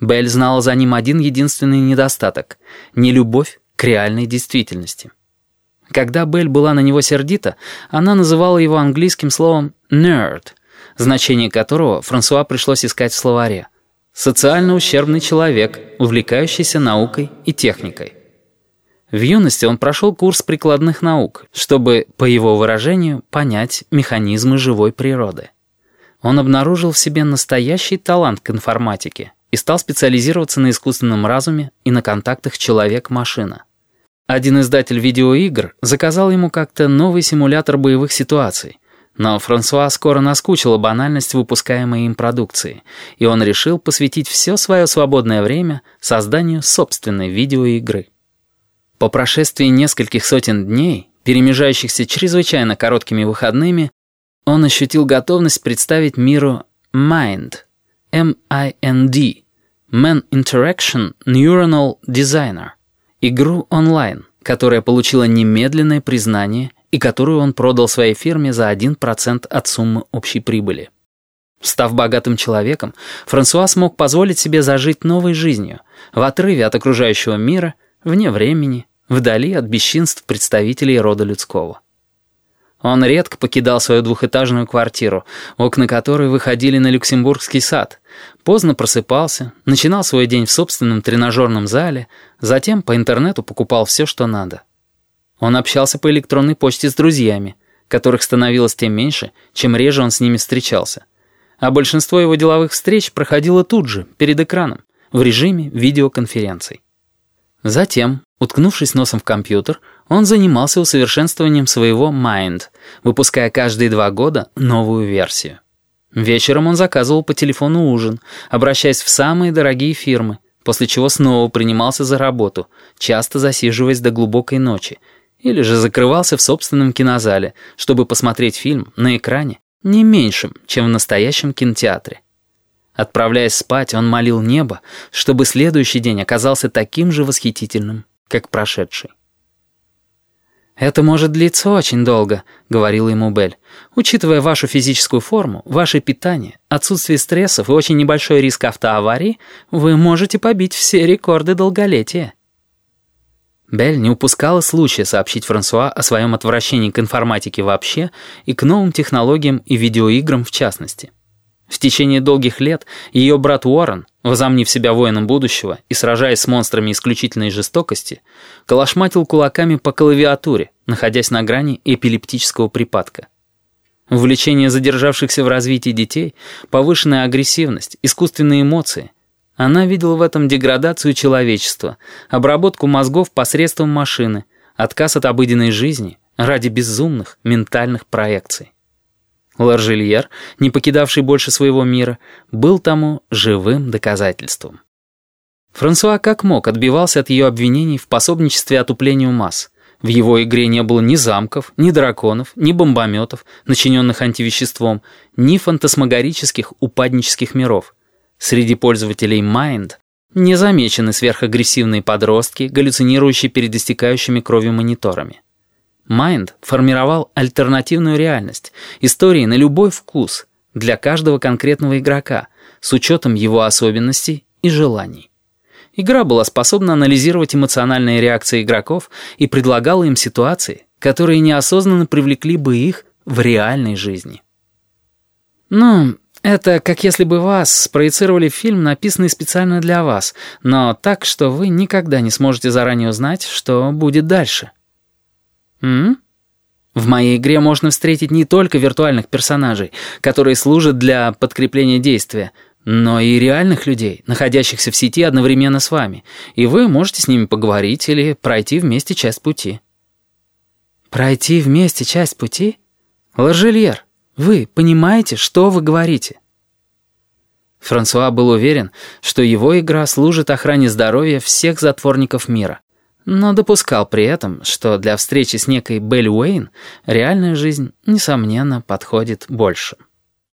Белль знала за ним один единственный недостаток — нелюбовь к реальной действительности. Когда Белль была на него сердита, она называла его английским словом «nerd», значение которого Франсуа пришлось искать в словаре. «Социально ущербный человек, увлекающийся наукой и техникой». В юности он прошел курс прикладных наук, чтобы, по его выражению, понять механизмы живой природы. Он обнаружил в себе настоящий талант к информатике и стал специализироваться на искусственном разуме и на контактах человек-машина. Один издатель видеоигр заказал ему как-то новый симулятор боевых ситуаций, но Франсуа скоро наскучила банальность выпускаемой им продукции, и он решил посвятить все свое свободное время созданию собственной видеоигры. По прошествии нескольких сотен дней, перемежающихся чрезвычайно короткими выходными, он ощутил готовность представить миру Mind, M-I-N-D, Man Interaction Neuronal Designer, Игру онлайн, которая получила немедленное признание и которую он продал своей фирме за 1% от суммы общей прибыли. Став богатым человеком, Франсуа смог позволить себе зажить новой жизнью, в отрыве от окружающего мира, вне времени, вдали от бесчинств представителей рода людского. Он редко покидал свою двухэтажную квартиру, окна которой выходили на Люксембургский сад, поздно просыпался, начинал свой день в собственном тренажерном зале, затем по интернету покупал все, что надо. Он общался по электронной почте с друзьями, которых становилось тем меньше, чем реже он с ними встречался. А большинство его деловых встреч проходило тут же, перед экраном, в режиме видеоконференций. Затем, уткнувшись носом в компьютер, он занимался усовершенствованием своего Mind, выпуская каждые два года новую версию. Вечером он заказывал по телефону ужин, обращаясь в самые дорогие фирмы, после чего снова принимался за работу, часто засиживаясь до глубокой ночи, или же закрывался в собственном кинозале, чтобы посмотреть фильм на экране не меньшем, чем в настоящем кинотеатре. Отправляясь спать, он молил небо, чтобы следующий день оказался таким же восхитительным, как прошедший. «Это может длиться очень долго», — говорила ему Белль. «Учитывая вашу физическую форму, ваше питание, отсутствие стрессов и очень небольшой риск автоаварии, вы можете побить все рекорды долголетия». Белль не упускала случая сообщить Франсуа о своем отвращении к информатике вообще и к новым технологиям и видеоиграм в частности. В течение долгих лет ее брат Уоррен, возомнив себя воином будущего и сражаясь с монстрами исключительной жестокости, калашматил кулаками по клавиатуре, находясь на грани эпилептического припадка. Увлечение задержавшихся в развитии детей, повышенная агрессивность, искусственные эмоции. Она видела в этом деградацию человечества, обработку мозгов посредством машины, отказ от обыденной жизни ради безумных ментальных проекций. Ларжильер, не покидавший больше своего мира, был тому живым доказательством. Франсуа как мог отбивался от ее обвинений в пособничестве отуплению масс. В его игре не было ни замков, ни драконов, ни бомбометов, начиненных антивеществом, ни фантасмагорических упаднических миров. Среди пользователей Mind не замечены сверхагрессивные подростки, галлюцинирующие перед истекающими кровью мониторами. Майнд формировал альтернативную реальность, истории на любой вкус, для каждого конкретного игрока, с учетом его особенностей и желаний. Игра была способна анализировать эмоциональные реакции игроков и предлагала им ситуации, которые неосознанно привлекли бы их в реальной жизни. Ну, это как если бы вас спроецировали фильм, написанный специально для вас, но так, что вы никогда не сможете заранее узнать, что будет дальше. М? В моей игре можно встретить не только виртуальных персонажей, которые служат для подкрепления действия, но и реальных людей, находящихся в сети одновременно с вами, и вы можете с ними поговорить или пройти вместе часть пути. Пройти вместе часть пути? Ларжельер, вы понимаете, что вы говорите? Франсуа был уверен, что его игра служит охране здоровья всех затворников мира но допускал при этом, что для встречи с некой Белль Уэйн реальная жизнь, несомненно, подходит больше.